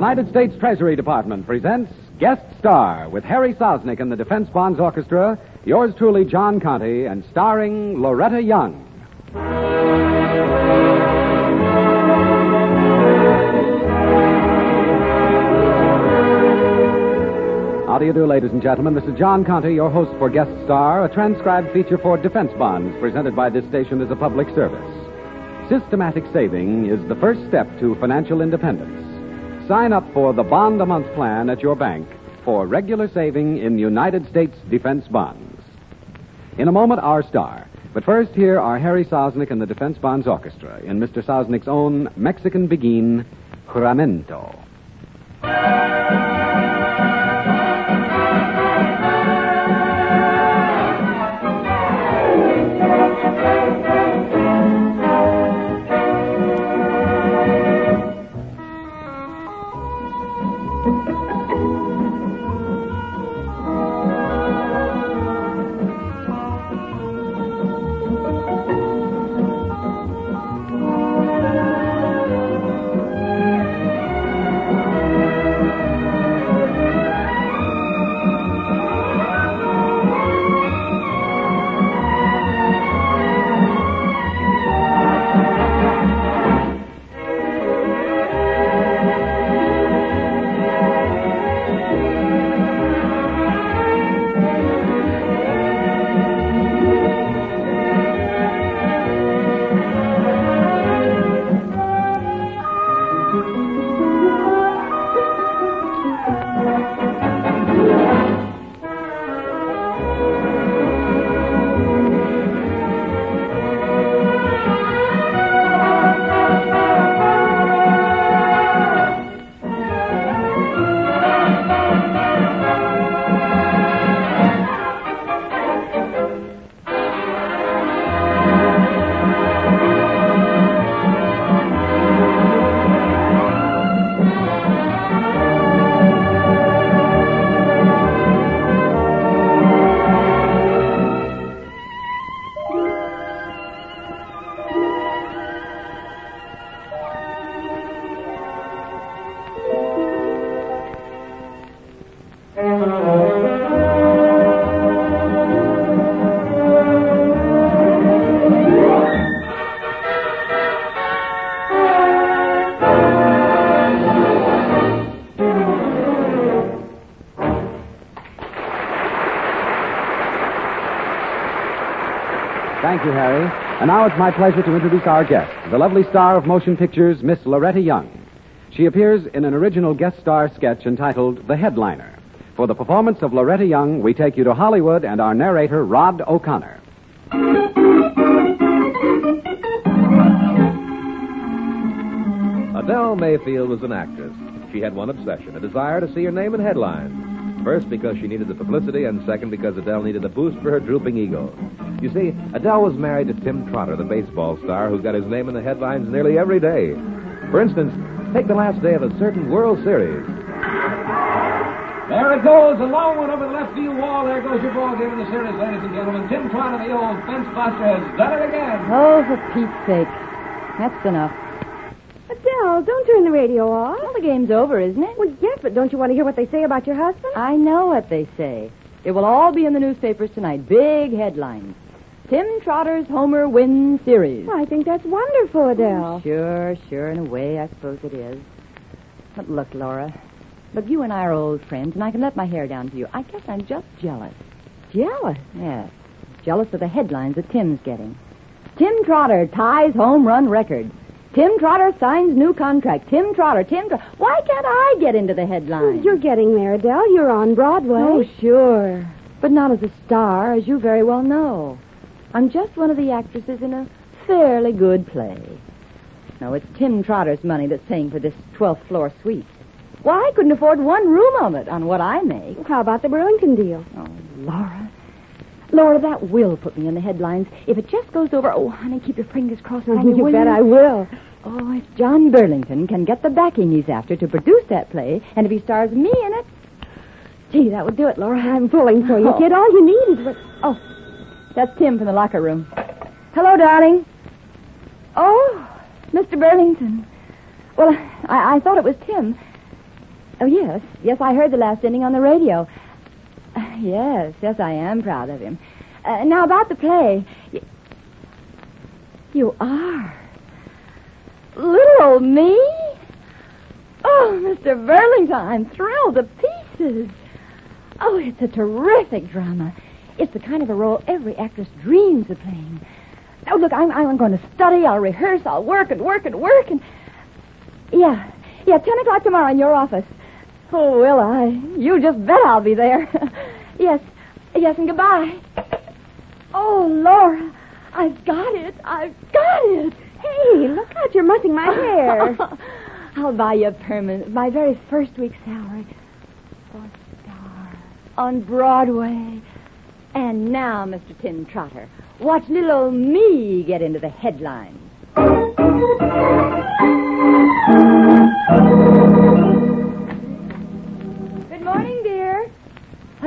United States Treasury Department presents Guest Star with Harry Sosnik and the Defense Bonds Orchestra, yours truly, John Conte, and starring Loretta Young. How do you do, ladies and gentlemen? This is John Conte, your host for Guest Star, a transcribed feature for Defense Bonds presented by this station as a public service. Systematic saving is the first step to financial independence. Sign up for the Bond a Month plan at your bank for regular saving in United States defense bonds. In a moment, our star. But first, here are Harry Sosnik and the Defense Bonds Orchestra in Mr. Sosnik's own Mexican beguine, Juramento. Thank you, Harry. And now it's my pleasure to introduce our guest, the lovely star of motion pictures, Miss Loretta Young. She appears in an original guest star sketch entitled The Headliner. For the performance of Loretta Young, we take you to Hollywood and our narrator, Rod O'Connor. Adele Mayfield was an actress. She had one obsession, a desire to see her name in headlines. First, because she needed the publicity, and second, because Adele needed a boost for her drooping ego. You see, Adele was married to Tim Trotter, the baseball star who got his name in the headlines nearly every day. For instance, take the last day of a certain World Series. There it goes, a long one over the left field wall. There goes your ball game in the series, ladies and gentlemen. Tim Trotter, the old fence buster, has done it again. Oh, for Pete's sake. That's enough. Adele, don't turn the radio off. Well, the game's over, isn't it? Well, yes, but don't you want to hear what they say about your husband? I know what they say. It will all be in the newspapers tonight. Big headlines. Tim Trotter's Homer wins series. Well, I think that's wonderful, Adele. Oh, sure, sure, in a way, I suppose it is. But look, Laura. Look, you and I are old friends, and I can let my hair down to you. I guess I'm just jealous. Jealous? Yes. Jealous of the headlines that Tim's getting. Tim Trotter ties home run record. Tim Trotter signs new contract. Tim Trotter, Tim Trotter. Why can't I get into the headlines? You're getting there, Adele. You're on Broadway. Oh, sure. But not as a star, as you very well know. I'm just one of the actresses in a fairly good play. No, it's Tim Trotter's money that's paying for this 12th floor suite. Why, I couldn't afford one room of it on what I make. How about the Burlington deal? Oh, Laura. Laura, that will put me in the headlines. If it just goes over, oh, honey, keep your fingers crossed. Oh, me, you will bet I will. Oh, if John Burlington can get the backing he's after to produce that play, and if he stars me in it, gee, that would do it, Laura. I'm pulling for you, Oh. kid. All you need is what... Oh, that's Tim from the locker room. Hello, darling. Oh, Mr. Burlington. Well, I, I thought it was Tim. Oh, yes. Yes, I heard the last inning on the radio. Yes, yes, I am proud of him. Uh, now, about the play. You are. Little old me? Oh, Mr. Burlington, I'm thrilled to pieces. Oh, it's a terrific drama. It's the kind of a role every actress dreams of playing. Oh, look, I'm, I'm going to study, I'll rehearse, I'll work and work and work and. Yeah, yeah, 10 o'clock tomorrow in your office. Oh, will I? You just bet I'll be there. yes, yes, and goodbye. Oh, Laura, I've got it. I've got it. Hey, look out, you're mussing my hair. I'll buy you a permanent, my very first week's salary. For a star on Broadway. And now, Mr. Tim Trotter, watch little old me get into the headlines.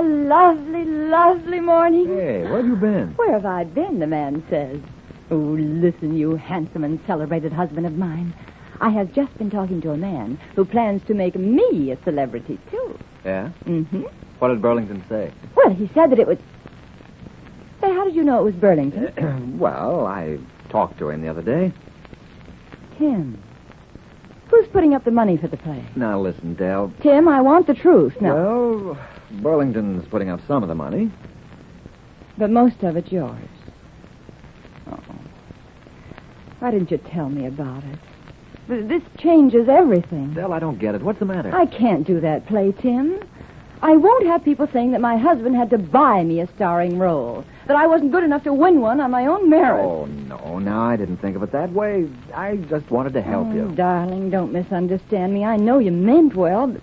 A lovely, lovely morning. Hey, where have you been? Where have I been, the man says. Oh, listen, you handsome and celebrated husband of mine. I have just been talking to a man who plans to make me a celebrity, too. Yeah? Mm-hmm. What did Burlington say? Well, he said that it was... Say, how did you know it was Burlington? well, I talked to him the other day. Tim. Who's putting up the money for the play? Now, listen, Dell. Tim, I want the truth. No, Well, Burlington's putting up some of the money. but most of it's yours. Oh. Why didn't you tell me about it? This changes everything. Dell, I don't get it. What's the matter? I can't do that play, Tim. I won't have people saying that my husband had to buy me a starring role, that I wasn't good enough to win one on my own merit. Oh, no. Now, I didn't think of it that way. I just wanted to help Oh, you. Darling, don't misunderstand me. I know you meant well, but.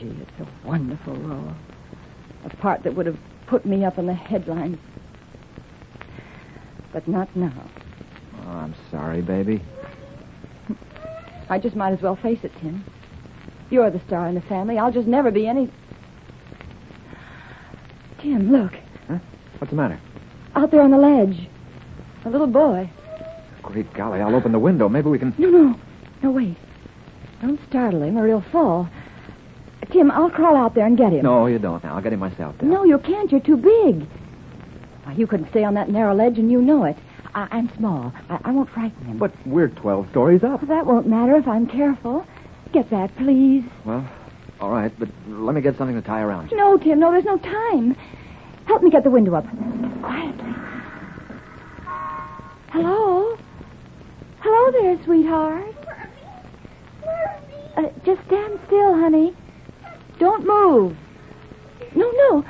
Gee, it's a wonderful role. A part that would have put me up in the headlines. But not now. Oh, I'm sorry, baby. I just might as well face it, Tim. You're the star in the family. I'll just never be any. Tim, look. What's the matter? Out there on the ledge. A little boy. Great golly, I'll open the window. Maybe we can. No, no. No, wait. Don't startle him or he'll fall. Tim, I'll crawl out there and get him. No, you don't now. I'll get him myself, Dell. No, you can't. You're too big. Why, you couldn't stay on that narrow ledge, and you know it. I- I'm small. I-, I won't frighten him. But we're 12 stories up. Well, that won't matter if I'm careful. Get that, please. Well, all right, but let me get something to tie around you. No, Tim, no, there's no time. Help me get the window up. Quietly. Hello? Hello there, sweetheart. Uh, just stand still, honey. Don't move. No, no.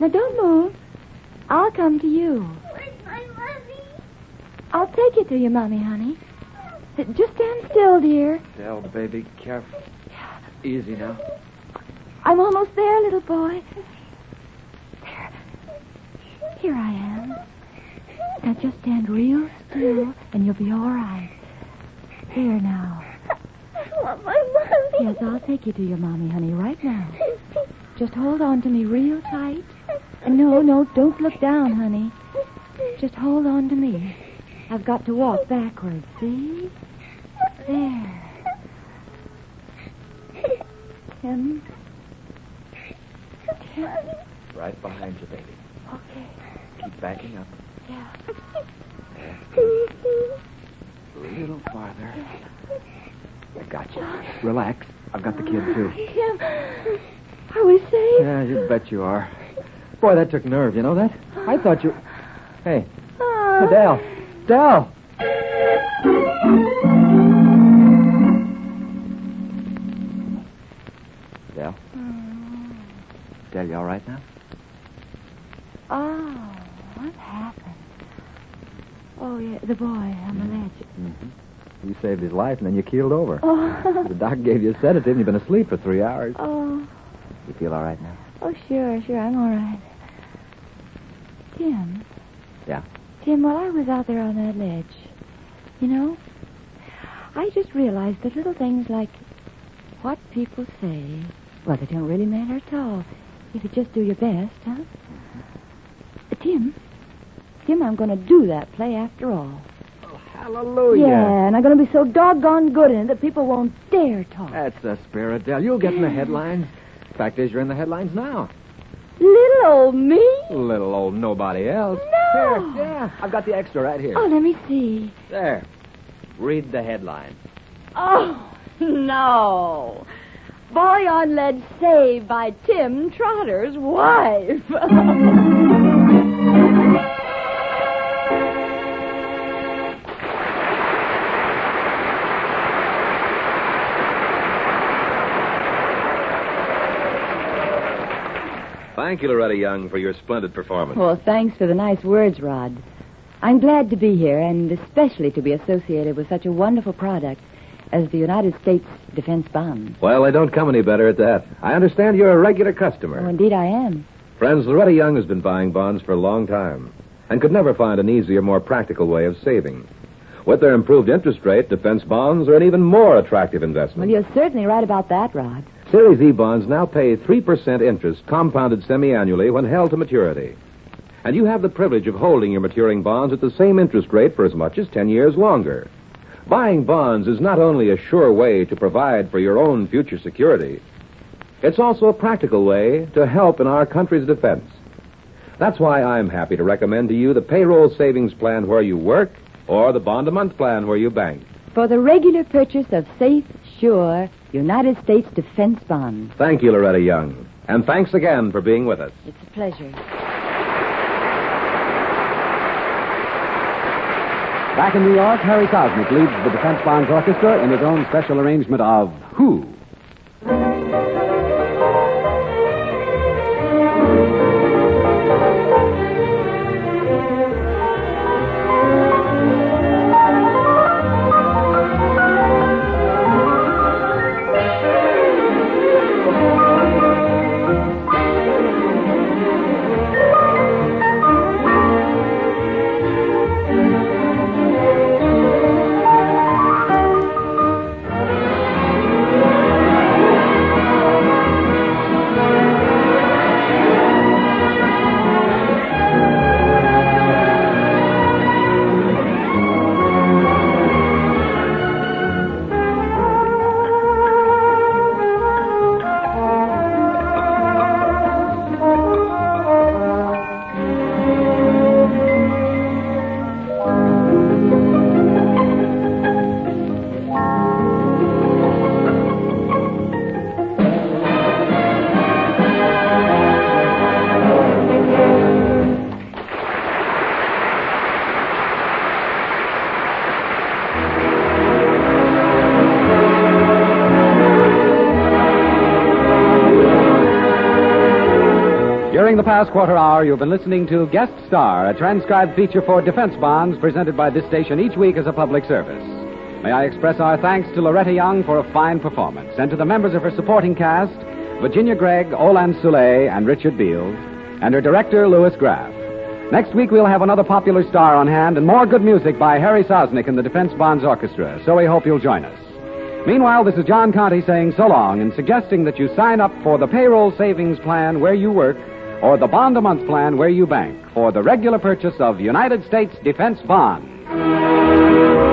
Now, don't move. I'll come to you. I'll take you to your mommy, honey. Just stand still, dear. Dell, baby, careful. Easy now. I'm almost there, little boy. There. Here I am. Now just stand real still, and you'll be all right. Here now. Yes, I'll take you to your mommy, honey, right now. Just hold on to me real tight. No, no, don't look down, honey. Just hold on to me. I've got to walk backwards, see? There. Tim. Tim. Right behind you, baby. Okay. Keep backing up. Yeah. A little farther. I got you. Relax. I've got the kid, too. Tim. Are we safe? Yeah, you bet you are. Boy, that took nerve. You know that? I thought you. Hey, Oh. Dell. Dell. Dell. Dell, you all right now? Oh, what happened? Oh, yeah, the boy on the ledge. Mm-hmm. You saved his life and then you keeled over. Oh. The doc gave you a sedative and you've been asleep for three hours. oh. You feel all right now? Oh, sure, sure, I'm all right. Tim. Yeah. Tim, while I was out there on that ledge, you know, I just realized that little things like what people say, well, they don't really matter at all if you just do your best, huh? Uh, Tim, Tim, I'm going to do that play after all. Hallelujah. Yeah, and I'm going to be so doggone good in it that people won't dare talk. That's the spirit, Dell. You'll get in the headlines. Fact is, you're in the headlines now. Little old me? Little old nobody else. No. Here, yeah, I've got the extra right here. Oh, let me see. There. Read the headline. Oh, no. Boy on lead saved by Tim Trotter's wife. Thank you, Loretta Young, for your splendid performance. well, thanks for the nice words, Rod. I'm glad to be here, and especially to be associated with such a wonderful product as the United States Defense Bonds. Well, they don't come any better at that. I understand you're a regular customer. Oh, indeed I am. Friends, Loretta Young has been buying bonds for a long time and could never find an easier, more practical way of saving. With their improved interest rate, defense bonds are an even more attractive investment. Well, you're certainly right about that, Rod. Series E bonds now pay 3% interest compounded semi-annually when held to maturity. And you have the privilege of holding your maturing bonds at the same interest rate for as much as 10 years longer. Buying bonds is not only a sure way to provide for your own future security, it's also a practical way to help in our country's defense. That's why I'm happy to recommend to you the payroll savings plan where you work or the bond a month plan where you bank. For the regular purchase of safe, sure United States Defense Bonds. Thank you, Loretta Young. And thanks again for being with us. It's a pleasure. Back in New York, Harry Sosnik leads the Defense Bonds Orchestra in his own special arrangement of Who. The past quarter hour, you've been listening to Guest Star, a transcribed feature for defense bonds presented by this station each week as a public service. May I express our thanks to Loretta Young for a fine performance, and to the members of her supporting cast, Virginia Gregg, Olan Soule, and Richard Beals, and her director, Louis Graff. Next week, we'll have another popular star on hand and more good music by Harry Sosnik and the Defense Bonds Orchestra, so we hope you'll join us. Meanwhile, this is John Conte saying so long and suggesting that you sign up for the payroll savings plan where you work or the bond a month plan where you bank for the regular purchase of United States defense bonds.